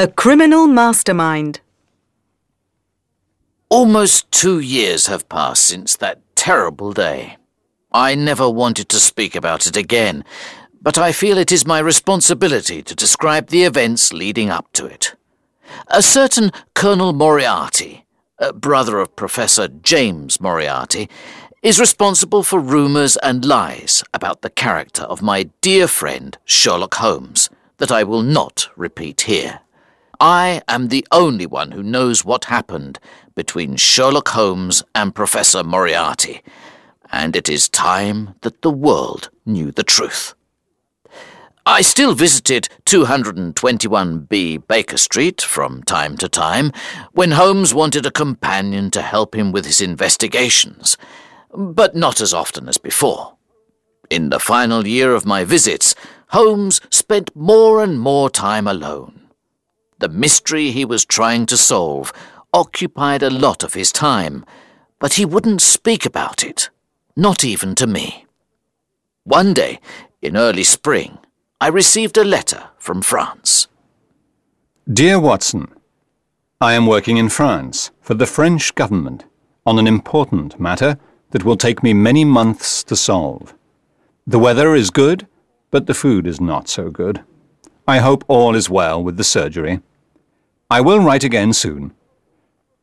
A criminal mastermind. Almost two years have passed since that terrible day. I never wanted to speak about it again, but I feel it is my responsibility to describe the events leading up to it. A certain Colonel Moriarty, brother of Professor James Moriarty, is responsible for rumours and lies about the character of my dear friend Sherlock Holmes that I will not repeat here. I am the only one who knows what happened between Sherlock Holmes and Professor Moriarty, and it is time that the world knew the truth. I still visited 221B Baker Street from time to time when Holmes wanted a companion to help him with his investigations, but not as often as before. In the final year of my visits, Holmes spent more and more time alone. The mystery he was trying to solve occupied a lot of his time, but he wouldn't speak about it, not even to me. One day, in early spring, I received a letter from France. Dear Watson, I am working in France for the French government on an important matter that will take me many months to solve. The weather is good, but the food is not so good. I hope all is well with the surgery. I will write again soon.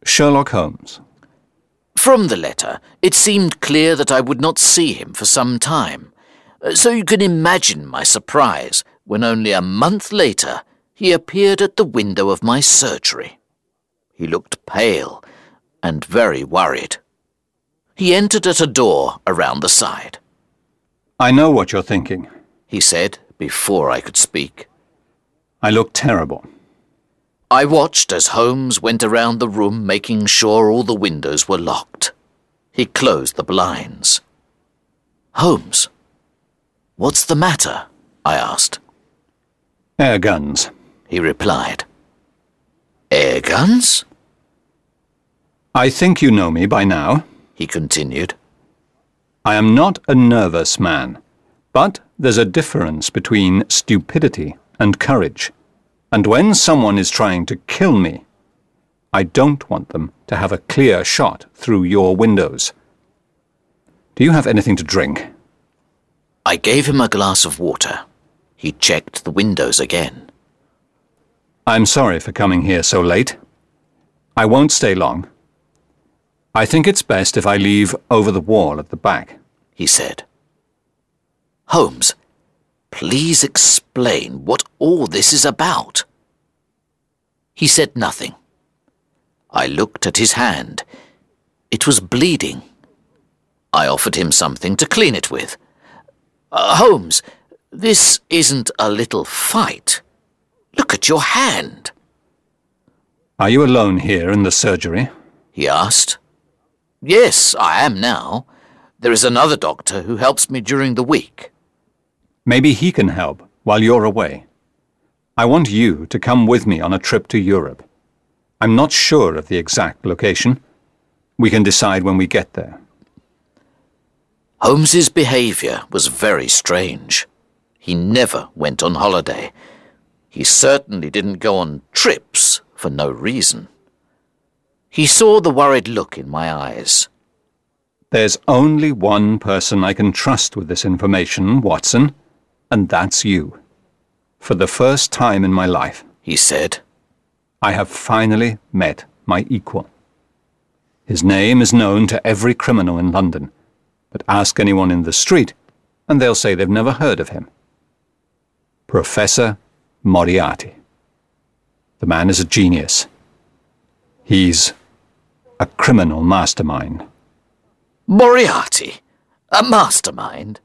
Sherlock Holmes. From the letter, it seemed clear that I would not see him for some time, uh, so you can imagine my surprise when only a month later he appeared at the window of my surgery. He looked pale and very worried. He entered at a door around the side. I know what you're thinking, he said before I could speak. I look terrible. I watched as Holmes went around the room making sure all the windows were locked. He closed the blinds. Holmes, what's the matter? I asked. Air guns, he replied. Air guns? I think you know me by now, he continued. I am not a nervous man, but there's a difference between stupidity and courage. And when someone is trying to kill me, I don't want them to have a clear shot through your windows. Do you have anything to drink? I gave him a glass of water. He checked the windows again. I'm sorry for coming here so late. I won't stay long. I think it's best if I leave over the wall at the back, he said. Holmes, Please explain what all this is about. He said nothing. I looked at his hand. It was bleeding. I offered him something to clean it with. Uh, Holmes, this isn't a little fight. Look at your hand. Are you alone here in the surgery? He asked. Yes, I am now. There is another doctor who helps me during the week. Maybe he can help while you're away. I want you to come with me on a trip to Europe. I'm not sure of the exact location. We can decide when we get there. Holmes's behaviour was very strange. He never went on holiday. He certainly didn't go on trips for no reason. He saw the worried look in my eyes. There's only one person I can trust with this information, Watson and that's you. For the first time in my life, he said, I have finally met my equal. His name is known to every criminal in London, but ask anyone in the street, and they'll say they've never heard of him. Professor Moriarty. The man is a genius. He's a criminal mastermind. Moriarty? A mastermind?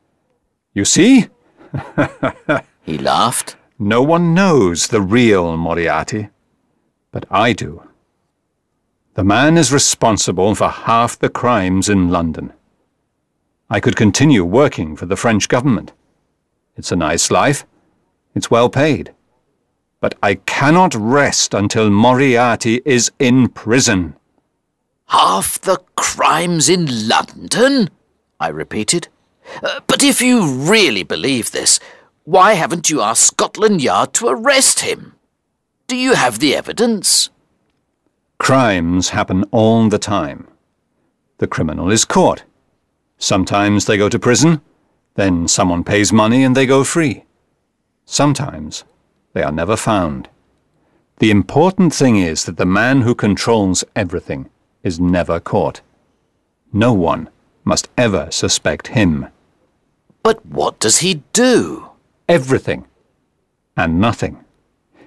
You see? he laughed. No one knows the real Moriarty, but I do. The man is responsible for half the crimes in London. I could continue working for the French government. It's a nice life. It's well paid. But I cannot rest until Moriarty is in prison. Half the crimes in London? I repeated. Uh, but if you really believe this, why haven't you asked Scotland Yard to arrest him? Do you have the evidence? Crimes happen all the time. The criminal is caught. Sometimes they go to prison, then someone pays money and they go free. Sometimes they are never found. The important thing is that the man who controls everything is never caught. No one must ever suspect him. But what does he do? Everything and nothing.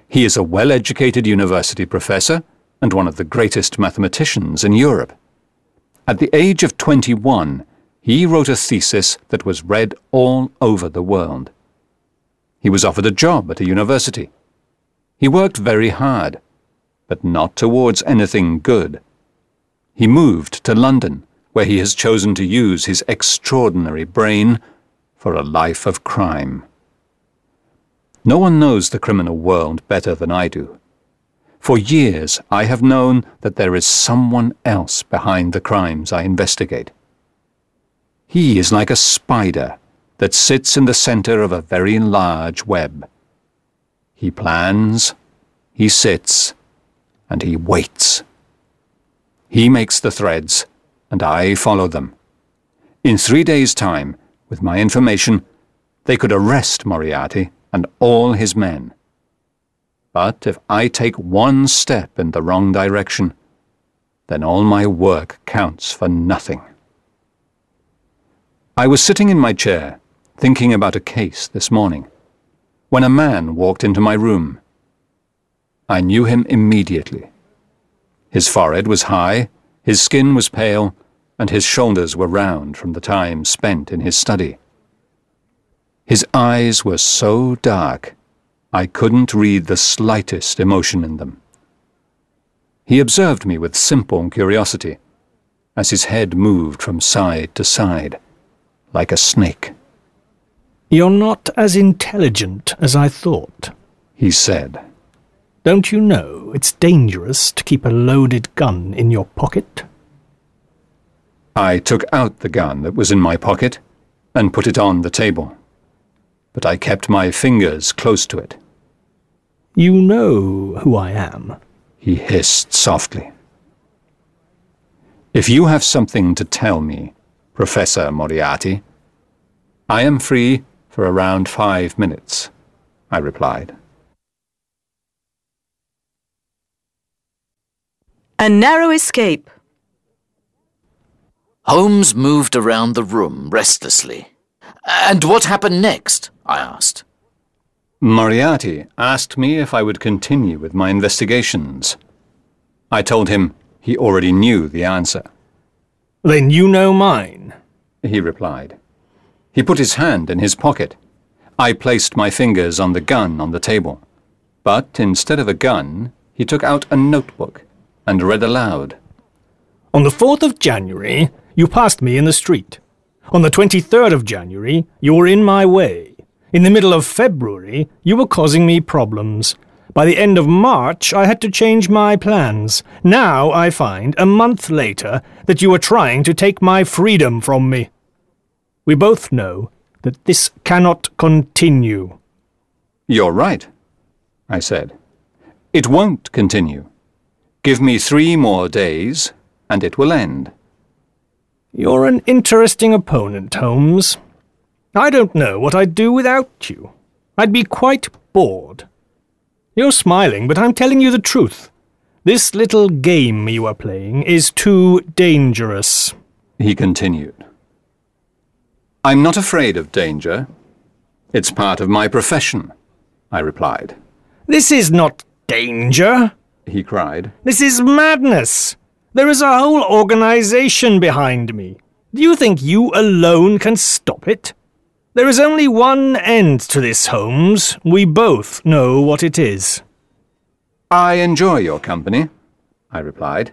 He is a well-educated university professor and one of the greatest mathematicians in Europe. At the age of 21, he wrote a thesis that was read all over the world. He was offered a job at a university. He worked very hard, but not towards anything good. He moved to London, where he has chosen to use his extraordinary brain for a life of crime. No one knows the criminal world better than I do. For years I have known that there is someone else behind the crimes I investigate. He is like a spider that sits in the center of a very large web. He plans, he sits, and he waits. He makes the threads, and I follow them. In three days' time, with my information, they could arrest Moriarty and all his men. But if I take one step in the wrong direction, then all my work counts for nothing. I was sitting in my chair, thinking about a case this morning, when a man walked into my room. I knew him immediately. His forehead was high, his skin was pale, and his shoulders were round from the time spent in his study. His eyes were so dark, I couldn't read the slightest emotion in them. He observed me with simple curiosity, as his head moved from side to side, like a snake. You're not as intelligent as I thought, he said. Don't you know it's dangerous to keep a loaded gun in your pocket? I took out the gun that was in my pocket and put it on the table. But I kept my fingers close to it. You know who I am, he hissed softly. If you have something to tell me, Professor Moriarty, I am free for around five minutes, I replied. A narrow escape. Holmes moved around the room restlessly. And what happened next? I asked. Moriarty asked me if I would continue with my investigations. I told him he already knew the answer. Then you know mine, he replied. He put his hand in his pocket. I placed my fingers on the gun on the table. But instead of a gun, he took out a notebook and read aloud. On the 4th of January, you passed me in the street. On the 23rd of January, you were in my way. In the middle of February, you were causing me problems. By the end of March, I had to change my plans. Now I find, a month later, that you are trying to take my freedom from me. We both know that this cannot continue. You're right, I said. It won't continue. Give me three more days, and it will end. You're an interesting opponent, Holmes. I don't know what I'd do without you. I'd be quite bored. You're smiling, but I'm telling you the truth. This little game you are playing is too dangerous. He continued. I'm not afraid of danger. It's part of my profession, I replied. This is not danger, he cried. This is madness. There is a whole organization behind me. Do you think you alone can stop it? There is only one end to this, Holmes. We both know what it is. I enjoy your company, I replied.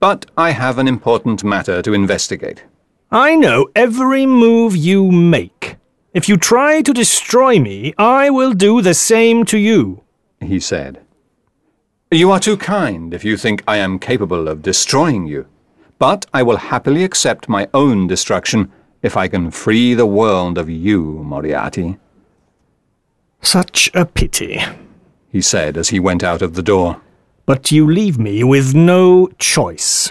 But I have an important matter to investigate. I know every move you make. If you try to destroy me, I will do the same to you, he said. You are too kind if you think I am capable of destroying you, but I will happily accept my own destruction if I can free the world of you, Moriarty. Such a pity. he said as he went out of the door. But you leave me with no choice.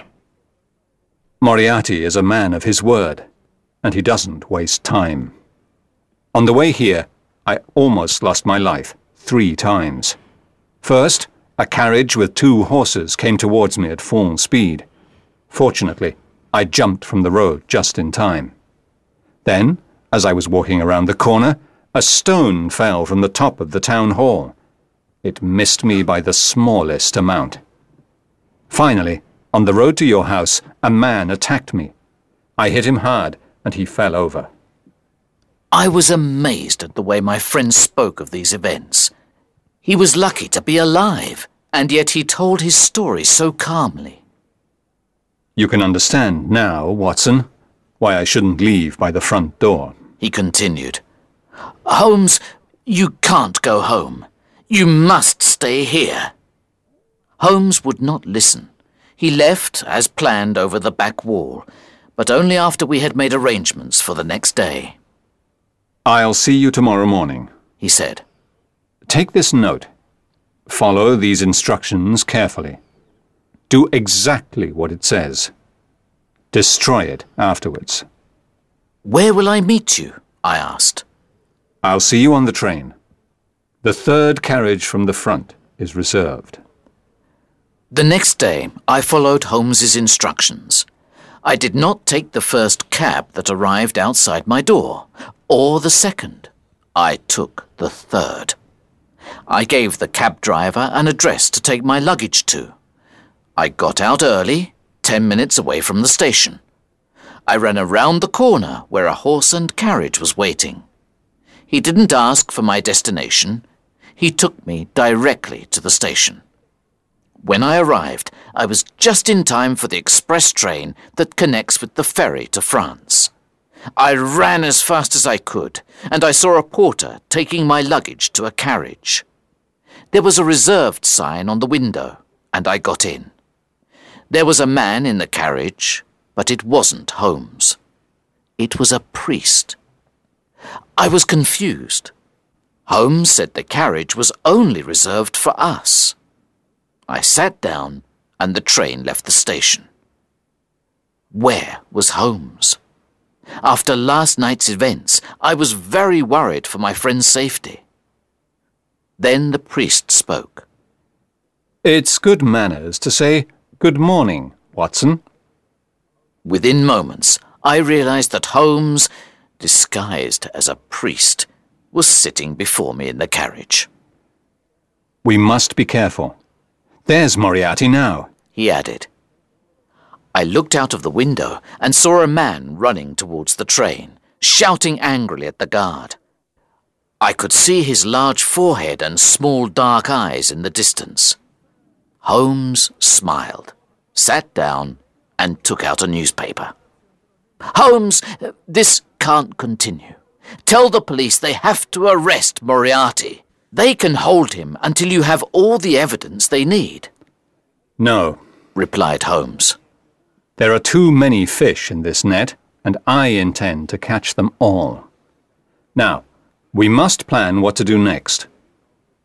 Moriarty is a man of his word, and he doesn't waste time. On the way here, I almost lost my life three times. First, a carriage with two horses came towards me at full speed. Fortunately, I jumped from the road just in time. Then, as I was walking around the corner, a stone fell from the top of the town hall. It missed me by the smallest amount. Finally, on the road to your house, a man attacked me. I hit him hard, and he fell over. I was amazed at the way my friend spoke of these events. He was lucky to be alive, and yet he told his story so calmly. You can understand now, Watson, why I shouldn't leave by the front door. He continued. Holmes, you can't go home. You must stay here. Holmes would not listen. He left, as planned, over the back wall, but only after we had made arrangements for the next day. I'll see you tomorrow morning, he said. Take this note. Follow these instructions carefully. Do exactly what it says. Destroy it afterwards. Where will I meet you? I asked. I'll see you on the train. The third carriage from the front is reserved. The next day, I followed Holmes's instructions. I did not take the first cab that arrived outside my door, or the second. I took the third. I gave the cab driver an address to take my luggage to. I got out early, ten minutes away from the station. I ran around the corner where a horse and carriage was waiting. He didn't ask for my destination. He took me directly to the station. When I arrived, I was just in time for the express train that connects with the ferry to France. I ran as fast as I could, and I saw a porter taking my luggage to a carriage. There was a reserved sign on the window, and I got in. There was a man in the carriage, but it wasn't Holmes. It was a priest. I was confused. Holmes said the carriage was only reserved for us. I sat down, and the train left the station. Where was Holmes? After last night's events, I was very worried for my friend's safety. Then the priest spoke. It's good manners to say good morning, Watson. Within moments, I realized that Holmes, disguised as a priest, was sitting before me in the carriage. We must be careful. There's Moriarty now, he added. I looked out of the window and saw a man running towards the train, shouting angrily at the guard. I could see his large forehead and small dark eyes in the distance. Holmes smiled, sat down, and took out a newspaper. Holmes, this can't continue. Tell the police they have to arrest Moriarty. They can hold him until you have all the evidence they need. No, replied Holmes. There are too many fish in this net, and I intend to catch them all. Now, we must plan what to do next.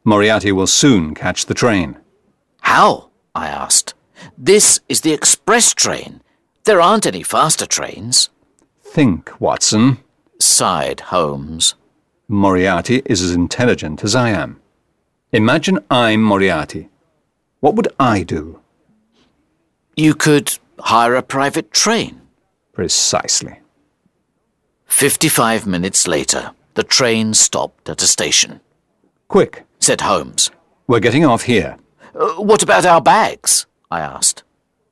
Moriarty will soon catch the train. How? I asked. This is the express train. There aren't any faster trains. Think, Watson, sighed Holmes. Moriarty is as intelligent as I am. Imagine I'm Moriarty. What would I do? You could hire a private train. Precisely. Fifty-five minutes later, the train stopped at a station. Quick, said Holmes. We're getting off here. Uh, what about our bags? I asked.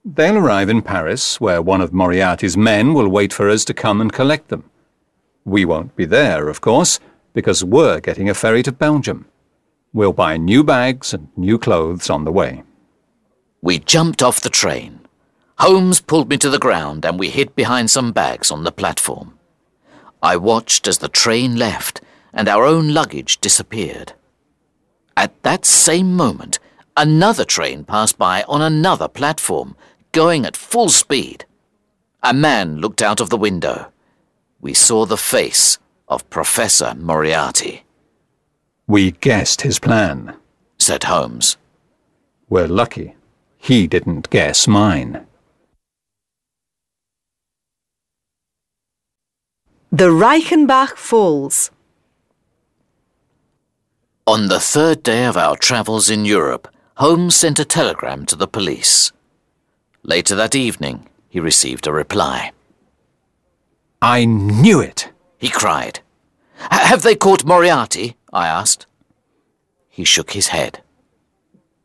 They'll arrive in Paris, where one of Moriarty's men will wait for us to come and collect them. We won't be there, of course, because we're getting a ferry to Belgium. We'll buy new bags and new clothes on the way. We jumped off the train. Holmes pulled me to the ground and we hid behind some bags on the platform. I watched as the train left and our own luggage disappeared. At that same moment, another train passed by on another platform, going at full speed. A man looked out of the window. We saw the face of Professor Moriarty. We guessed his plan, said Holmes. We're lucky. He didn't guess mine. The Reichenbach Falls. On the third day of our travels in Europe, Holmes sent a telegram to the police. Later that evening, he received a reply. I knew it! He cried. Have they caught Moriarty? I asked. He shook his head.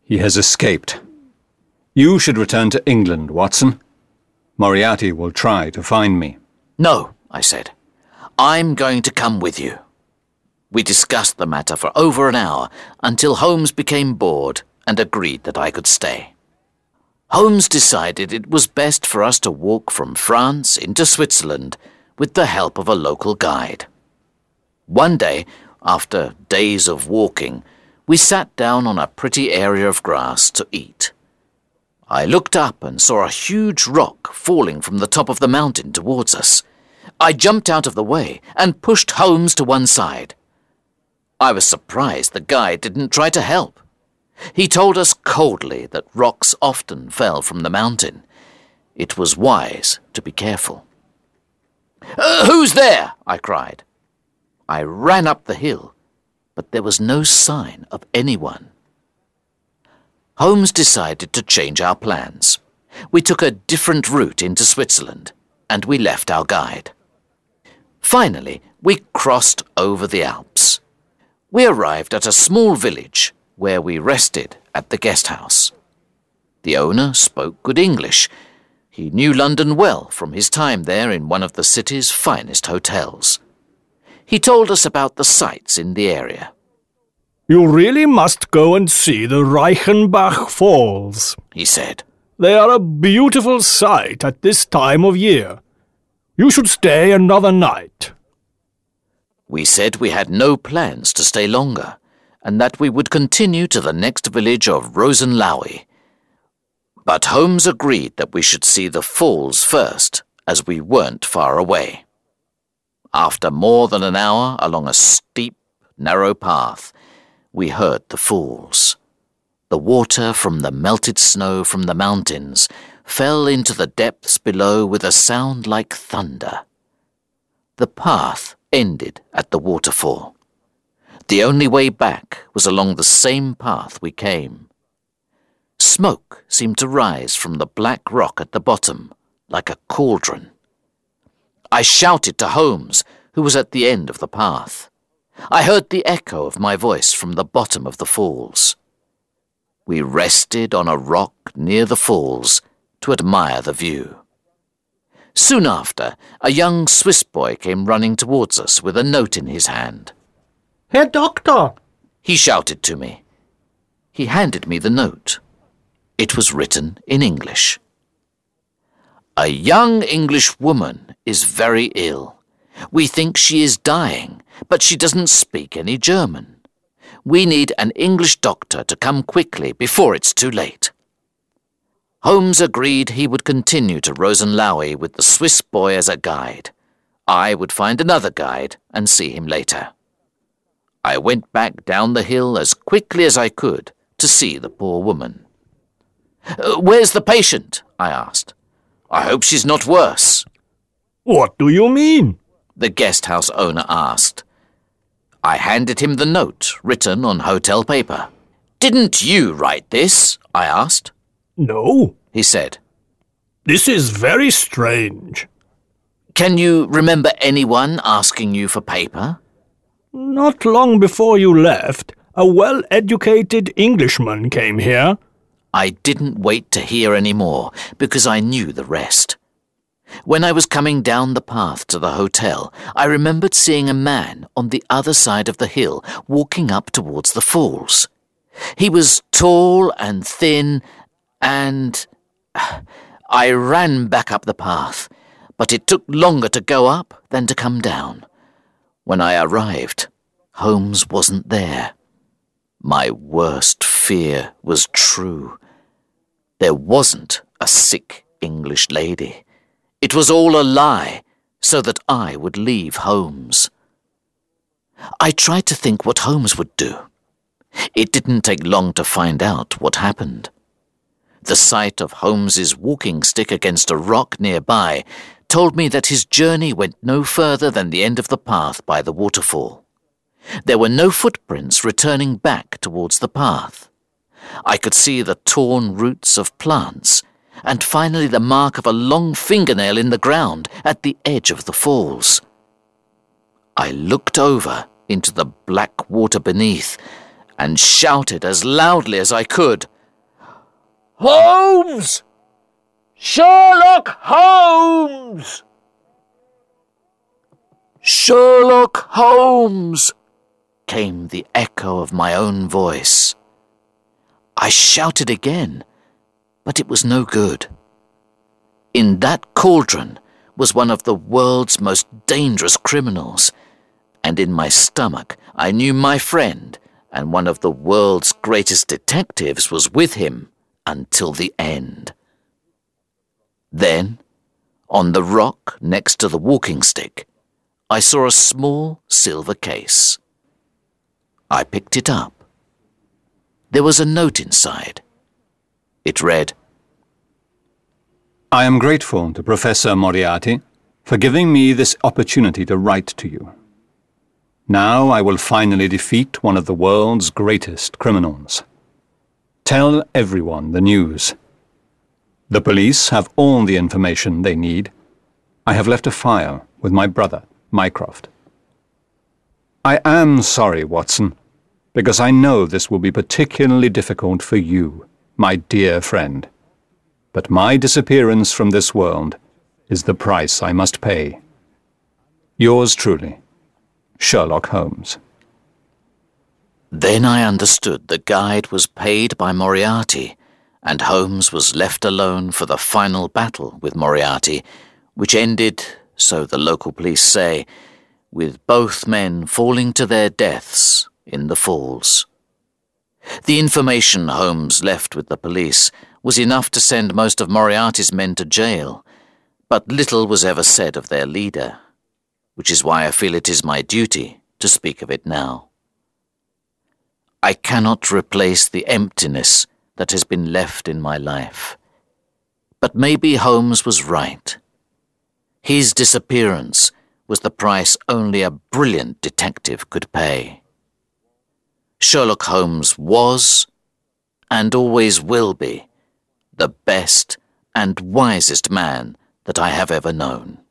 He has escaped. You should return to England, Watson. Moriarty will try to find me. No, I said. I'm going to come with you. We discussed the matter for over an hour until Holmes became bored and agreed that I could stay. Holmes decided it was best for us to walk from France into Switzerland with the help of a local guide. One day, after days of walking, we sat down on a pretty area of grass to eat. I looked up and saw a huge rock falling from the top of the mountain towards us. I jumped out of the way and pushed Holmes to one side. I was surprised the guide didn't try to help. He told us coldly that rocks often fell from the mountain. It was wise to be careful. Uh, who's there? I cried. I ran up the hill, but there was no sign of anyone. Holmes decided to change our plans. We took a different route into Switzerland, and we left our guide. Finally, we crossed over the Alps. We arrived at a small village where we rested at the guest house. The owner spoke good English. He knew London well from his time there in one of the city's finest hotels. He told us about the sights in the area. You really must go and see the Reichenbach Falls, he said. They are a beautiful sight at this time of year. You should stay another night. We said we had no plans to stay longer, and that we would continue to the next village of Rosenlaui. But Holmes agreed that we should see the falls first, as we weren't far away. After more than an hour along a steep, narrow path, we heard the falls. The water from the melted snow from the mountains fell into the depths below with a sound like thunder. The path ended at the waterfall. The only way back was along the same path we came. Smoke seemed to rise from the black rock at the bottom, like a cauldron. I shouted to Holmes, who was at the end of the path. I heard the echo of my voice from the bottom of the falls. We rested on a rock near the falls to admire the view. Soon after, a young Swiss boy came running towards us with a note in his hand. Herr Doctor! He shouted to me. He handed me the note. It was written in English. A young English woman is very ill. We think she is dying, but she doesn't speak any German. We need an English doctor to come quickly before it's too late. Holmes agreed he would continue to Rosenlaui with the Swiss boy as a guide. I would find another guide and see him later. I went back down the hill as quickly as I could to see the poor woman. Uh, where's the patient? I asked. I hope she's not worse. What do you mean? The guest house owner asked. I handed him the note written on hotel paper. Didn't you write this? I asked. No, he said. This is very strange. Can you remember anyone asking you for paper? Not long before you left, a well educated Englishman came here. I didn't wait to hear any more because I knew the rest. When I was coming down the path to the hotel, I remembered seeing a man on the other side of the hill walking up towards the falls. He was tall and thin and I ran back up the path, but it took longer to go up than to come down. When I arrived, Holmes wasn't there. My worst fear was true. There wasn't a sick English lady. It was all a lie, so that I would leave Holmes. I tried to think what Holmes would do. It didn't take long to find out what happened. The sight of Holmes's walking stick against a rock nearby told me that his journey went no further than the end of the path by the waterfall. There were no footprints returning back towards the path. I could see the torn roots of plants, and finally the mark of a long fingernail in the ground at the edge of the falls. I looked over into the black water beneath and shouted as loudly as I could, Holmes! Sherlock Holmes! Sherlock Holmes! came the echo of my own voice. I shouted again, but it was no good. In that cauldron was one of the world's most dangerous criminals, and in my stomach I knew my friend and one of the world's greatest detectives was with him until the end. Then, on the rock next to the walking stick, I saw a small silver case. I picked it up there was a note inside. It read, I am grateful to Professor Moriarty for giving me this opportunity to write to you. Now I will finally defeat one of the world's greatest criminals. Tell everyone the news. The police have all the information they need. I have left a file with my brother, Mycroft. I am sorry, Watson, because I know this will be particularly difficult for you, my dear friend. But my disappearance from this world is the price I must pay. Yours truly, Sherlock Holmes. Then I understood the guide was paid by Moriarty, and Holmes was left alone for the final battle with Moriarty, which ended, so the local police say, with both men falling to their deaths in the falls. The information Holmes left with the police was enough to send most of Moriarty's men to jail, but little was ever said of their leader, which is why I feel it is my duty to speak of it now. I cannot replace the emptiness that has been left in my life. But maybe Holmes was right. His disappearance was the price only a brilliant detective could pay. Sherlock Holmes was, and always will be, the best and wisest man that I have ever known.